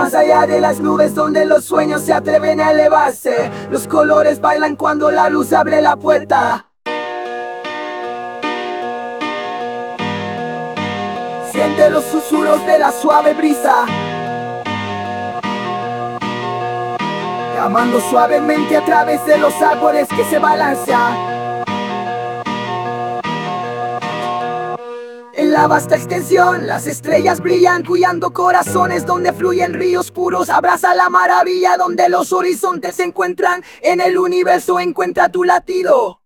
más allá de las nubes donde los sueños se atreven a elevarse. Los colores bailan cuando la luz abre la puerta. Siente los susurros de la suave brisa. Llamando suavemente a través de los árboles que se balancean. La vasta extensión, las estrellas brillan, cuyando corazones donde fluyen ríos puros. Abraza la maravilla donde los horizontes se encuentran. En el universo encuentra tu latido.